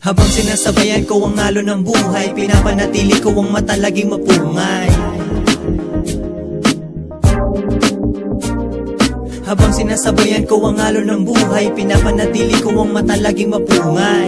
Habang sinasabayan ko ang alon ng buhay Pinapanatili ko ang mata laging mapungay. Habang sinasabayan ko ang alon ng buhay Pinapanatili ko ang mata laging mapungay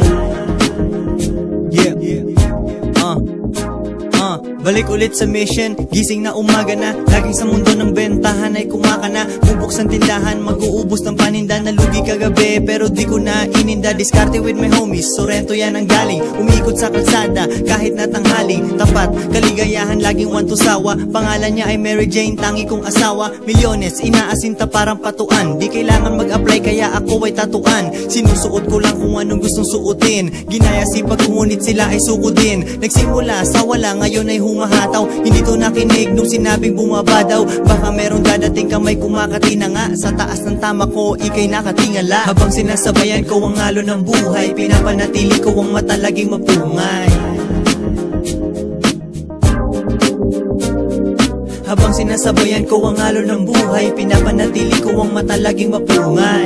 Balik ulit sa mission, gising na umaga na. Laging sa mundo ng bentahan ay kumaka na Bubuksan tindahan, mag-uubos ng paninda Nalugi kagabi. Pero di ko na ininda Diskarte with my homies, Sorrento yan ang galing Umikot sa kalsada, kahit na tanghaling Tapat, kaligayahan, laging one to sawa. Pangalan niya ay Mary Jane, tangi kong asawa. Milyones, inaasinta parang patuan. Di kailangan mag-apply kaya ako ay tatuan. Sinusuot ko lang kung anong gustong suotin. Ginaya sipag ngunit sila ay suko din. Nagsimula sa wala, ngayon ay humahataw. Hindi to nakinig nung sinabing bumaba daw. Baka merong dadating kamay kumakatina nga. Sa taas ng tama ko, ikay nakatingala. Habang sinasabayan ko ang alon ng buhay Pinapanatili ko ang mata laging mapungay Habang sinasabayan ko ang alon ng buhay Pinapanatili ko ang mata laging mapungay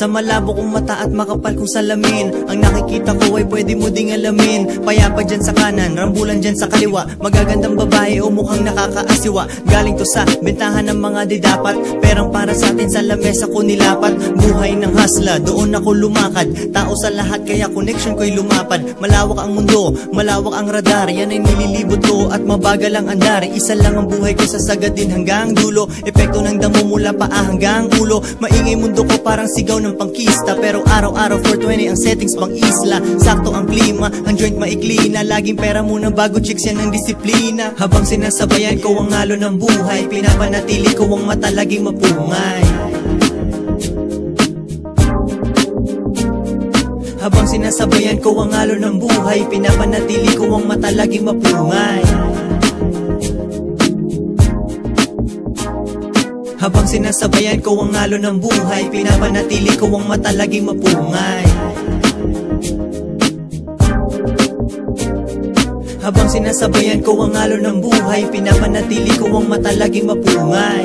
Sa malabo kong mata at makapal kong salamin. Ang nakikita ko ay pwede mo ding alamin. Payapa dyan sa kanan, rambulan dyan sa kaliwa. Magagandang babae o mukhang nakakaasiwa. Galing to sa bentahan ng mga di dapat Perang para sa atin sa lamesa ko nilapat. Buhay ng hasla, doon ako lumakad. Tao sa lahat kaya connection ko'y lumapad. Malawak ang mundo, malawak ang radar. Yan ay nililibot ko at mabagal ang andar. Isa lang ang buhay ko sa sagadin hanggang dulo. Epekto ng damo mula paa hanggang ulo. Maingay mundo ko parang sigaw ng pangkista. Pero araw-araw 420 ang settings pang isla Sakto ang klima, ang joint maikli na Laging pera muna bago chicks yan ang disiplina. Habang sinasabayan ko ang alon ng buhay Pinapanatili ko ang mata laging mapungay. Habang sinasabayan ko ang alon ng buhay Pinapanatili ko ang mata laging mapungay Habang sinasabayan ko ang ngalo ng buhay Pinapanatili ko ang mata laging mapungay. Habang sinasabayan ko ang ngalo ng buhay Pinapanatili ko ang mata laging mapungay.